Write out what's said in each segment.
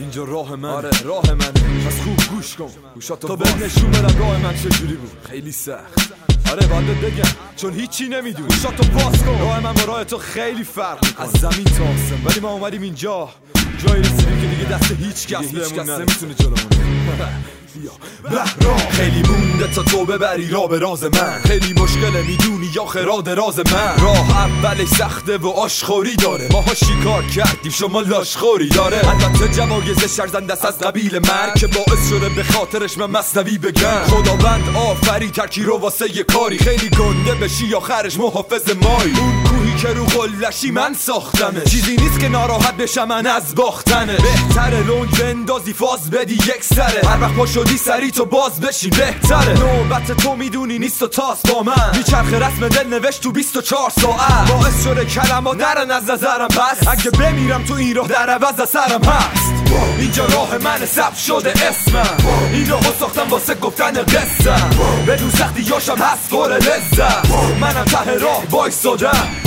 اینجا راه من آره راه من پس خوب گوش کن. گوشاتو تو به نشون بدم راه من چجوری بود؟ خیلی سخت. آره باید بگم. چون هیچی نمی‌دونی. گوشاتو باز کن. راه من با راه تو خیلی فرق می‌کنه. از زمین تا آسم ولی ما اومدیم اینجا. جایی رسیدیم که دیگه دست هیچ کس بهمون نمی‌تونه جلومونه خیلی مونده تا تو ببری را به راز من. خیلی مشکله می‌دونی یا خراد راز من. راه اولش سخته و آشخوری داره. ماها شکار کردیم شما لاشخوری داره. البته جوایز شرزن دست از قبیل من که باعث شده به خاطرش من مصنوی بگم. خداوند آفری ترکی رو واسه یه کاری. خیلی گنده بشی آخرش محافظ مای اون که رو غلشی من ساختمه چیزی نیست که ناراحت بشم من از باختنه. بهتره لونج بندازی فاز بدی یک سره. هر وقت پا شدی سری تو باز بشی بهتره. نوبت تو می‌دونی نیست و تاس با من. میچرخ رسم دل نوشت تو 24 ساعت. باعث شده کلمات نرن از نظرم پس اگه بمیرم تو این راه در عوض سرم هست. اینجا راه من سب شده اسمم. این راهو ساختم واسه گفتن قصم بدون سختی یاشم هست پر لذت. منم ته راه وایسادم.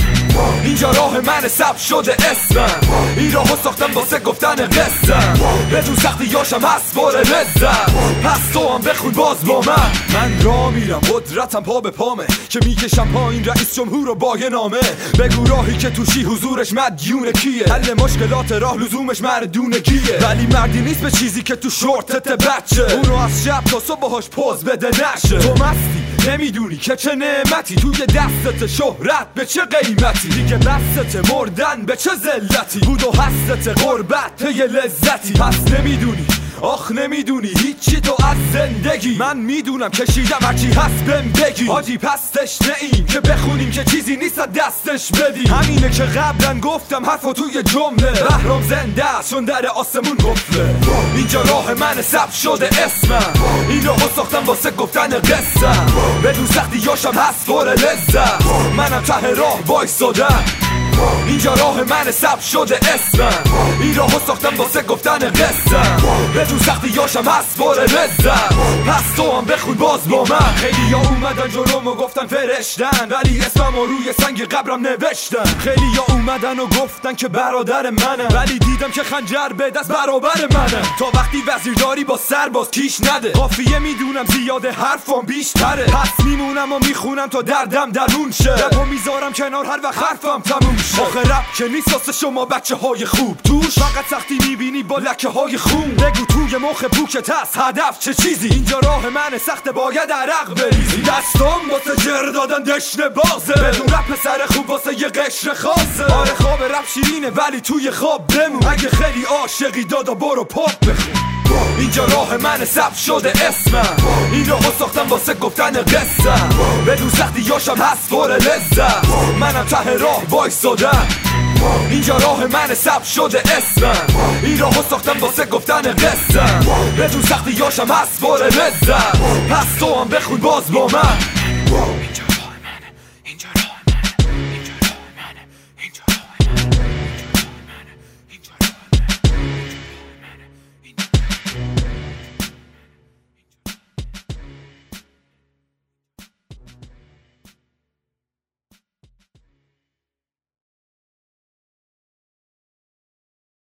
اینجا راه من سب شده اسمم. این راهو ساختم واسه گفتن قصم بدون سختی یاشم هست پر لذت. پس تو هم بخون باز با من. من را میرم قدرتم پا به پامه. که می‌کشم پایین رئیس جمهور و با نامه. بگو راهی که توشی حضورش مدیون کیه؟ حل مشکلات راه لزومش مردونگیه ولی مردی نیست به چیزی که تو شورتت بچه. اونو از شب تا صبح پوز بده نشه. تو مستی. نمی‌دونی که چه نعمتی توی دستت شهرت به چه قیمتی؟ دیگه بستت مردن به چه ذلتی؟ بود و هستت غربت یه لذتی. پس نمی‌دونی آخ نمی‌دونی هیچی تو زندگی. من می‌دونم کشیدم هرچی هست بهم بگی. حاجی پس تشنه ایم که بخونیم که چیزی نیست دستش بدی. همینه که قبلا گفتم حرفو توی جمله. بهرام زنده است چون در آسمون گفته اینجا راه من سب شده اسمم. این راهو ساختم واسه گفتن قصم بدون سختی یاشم هست پر لذت. منم ته راه وایسادم. اینجا راه من سب شده اسمم. این راهو ساختم واسه گفتن قصم بدون سختی یاشم هست پر لذت. پس تو هم بخون باز با من. خیلی یا اومدن جلوم و گفتن فرشتن. ولی اسمم و روی سنگ قبرم نوشتن. خیلی یا اومدن و گفتن که برادر منم. ولی دیدم که خنجر به دست برابر منم تا وقتی وزیرداری با سرباز کیش نده. قافیه می‌دونم زیاده حرفم بیشتره. پس میمونم و می‌خونم تا دردم درون شه. می‌ذارم کنار هر وقت حرفم تموم شه آخه رب که نیست واسه شما بچه های خوب. توش فقط سختی می‌بینی با لکه های خون. بگو توی مخ پوکت هست هدف چه چیزی؟ اینجا راه من سخت باید عرق بریزی. دستم واسه جر دادن دشن بازه. بدون رپ سر خوب واسه یه قشر خاصه. آره خواب رپ شیرینه ولی توی خواب بمون. اگه خیلی عاشقی دادا برو پاپ بخون. اینجا راه من سب شده اسمم. این راهو ساختم واسه گفتن قصم بدون یاشم هست پر لذت. منم ته راه وایسادم. اینجا راه من سب شده اسمم. این راهو ساختم واسه گفتن قصم بدون سختی یاشم هست پر لذت. پس تو هم بخون باز با من.